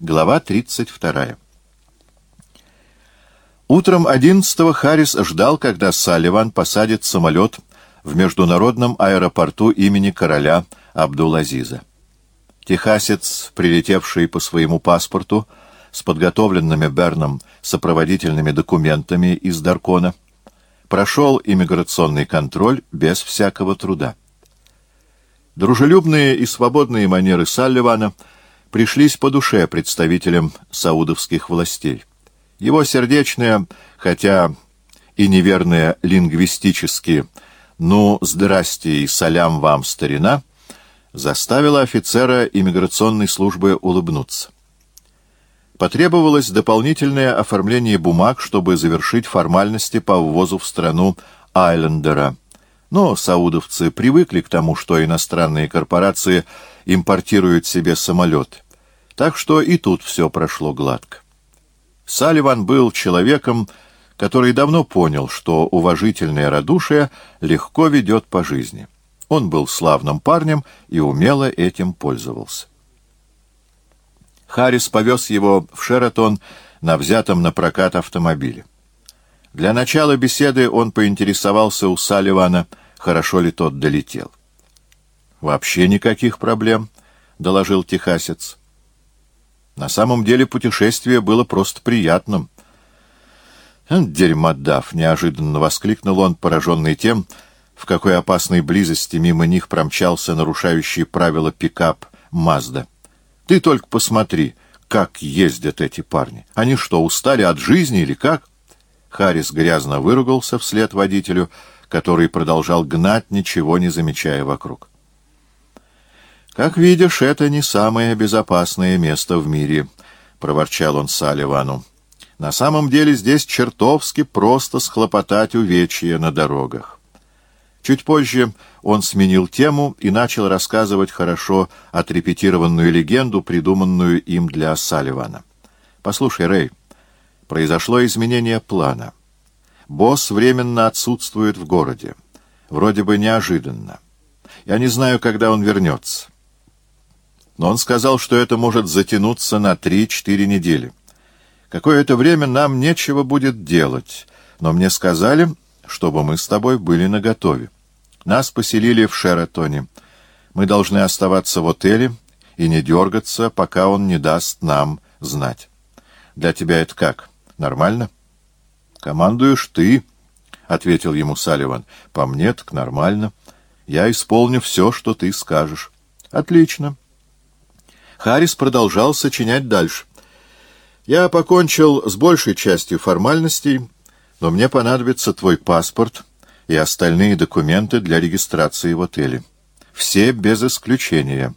Глава 32. Утром 11-го Харрис ждал, когда Салливан посадит самолет в международном аэропорту имени короля Абдул-Азиза. Техасец, прилетевший по своему паспорту, с подготовленными Берном сопроводительными документами из Даркона, прошел иммиграционный контроль без всякого труда. Дружелюбные и свободные манеры Салливана — пришлись по душе представителям саудовских властей. Его сердечное, хотя и неверное лингвистически «ну, здрасте и салям вам, старина», заставило офицера иммиграционной службы улыбнуться. Потребовалось дополнительное оформление бумаг, чтобы завершить формальности по ввозу в страну Айлендера. Но саудовцы привыкли к тому, что иностранные корпорации – импортируют себе самолет. Так что и тут все прошло гладко. Салливан был человеком, который давно понял, что уважительное радушие легко ведет по жизни. Он был славным парнем и умело этим пользовался. Харрис повез его в Шератон на взятом на прокат автомобиле. Для начала беседы он поинтересовался у Салливана, хорошо ли тот долетел. «Вообще никаких проблем», — доложил техасец. На самом деле путешествие было просто приятным. «Дерьмодав!» — неожиданно воскликнул он, пораженный тем, в какой опасной близости мимо них промчался нарушающий правила пикап «Мазда». «Ты только посмотри, как ездят эти парни. Они что, устали от жизни или как?» Харрис грязно выругался вслед водителю, который продолжал гнать, ничего не замечая вокруг. «Как видишь, это не самое безопасное место в мире», — проворчал он Салливану. «На самом деле здесь чертовски просто схлопотать увечья на дорогах». Чуть позже он сменил тему и начал рассказывать хорошо отрепетированную легенду, придуманную им для Салливана. «Послушай, Рэй, произошло изменение плана. Босс временно отсутствует в городе. Вроде бы неожиданно. Я не знаю, когда он вернется» но он сказал, что это может затянуться на три-четыре недели. Какое-то время нам нечего будет делать, но мне сказали, чтобы мы с тобой были наготове. Нас поселили в Шератоне. Мы должны оставаться в отеле и не дергаться, пока он не даст нам знать. Для тебя это как? Нормально? Командуешь ты, — ответил ему Салливан. По мне так нормально. Я исполню все, что ты скажешь. Отлично. Харрис продолжал сочинять дальше. «Я покончил с большей частью формальностей, но мне понадобится твой паспорт и остальные документы для регистрации в отеле. Все без исключения.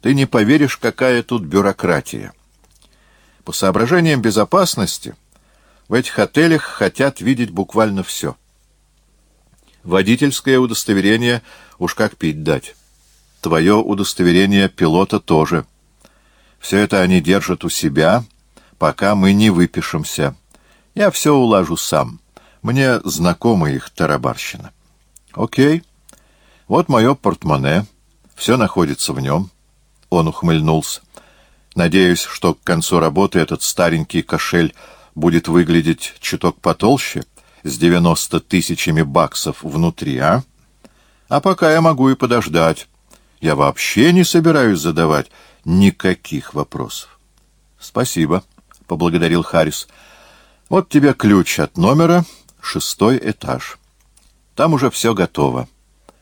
Ты не поверишь, какая тут бюрократия. По соображениям безопасности в этих отелях хотят видеть буквально все. Водительское удостоверение уж как пить дать». Твое удостоверение пилота тоже. Все это они держат у себя, пока мы не выпишемся. Я все улажу сам. Мне знакома их тарабарщина. Окей. Вот мое портмоне. Все находится в нем. Он ухмыльнулся. Надеюсь, что к концу работы этот старенький кошель будет выглядеть чуток потолще, с девяносто тысячами баксов внутри, а? А пока я могу и подождать. Я вообще не собираюсь задавать никаких вопросов. — Спасибо, — поблагодарил Харрис. — Вот тебе ключ от номера, шестой этаж. Там уже все готово.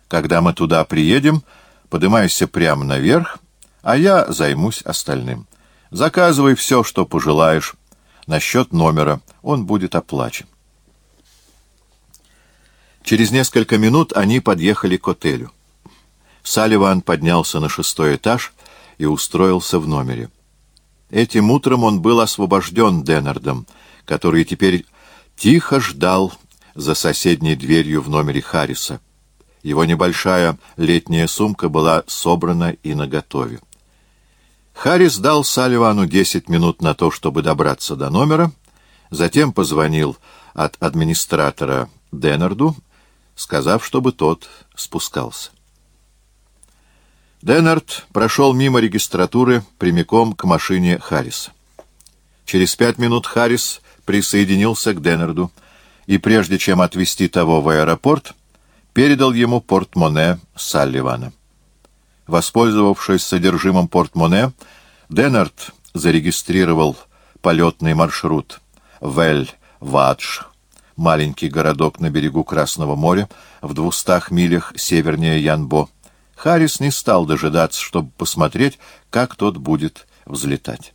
Когда мы туда приедем, поднимайся прямо наверх, а я займусь остальным. Заказывай все, что пожелаешь. Насчет номера он будет оплачен. Через несколько минут они подъехали к отелю. Салливан поднялся на шестой этаж и устроился в номере. Этим утром он был освобожден Деннардом, который теперь тихо ждал за соседней дверью в номере Харриса. Его небольшая летняя сумка была собрана и наготове. Харрис дал Салливану десять минут на то, чтобы добраться до номера, затем позвонил от администратора Деннарду, сказав, чтобы тот спускался. Деннерт прошел мимо регистратуры прямиком к машине Харриса. Через пять минут Харрис присоединился к Деннерду и, прежде чем отвезти того в аэропорт, передал ему портмоне Салливана. Воспользовавшись содержимым портмоне, Деннерт зарегистрировал полетный маршрут Вель-Вадж, маленький городок на берегу Красного моря, в двухстах милях севернее Янбо. Харрис не стал дожидаться, чтобы посмотреть, как тот будет взлетать.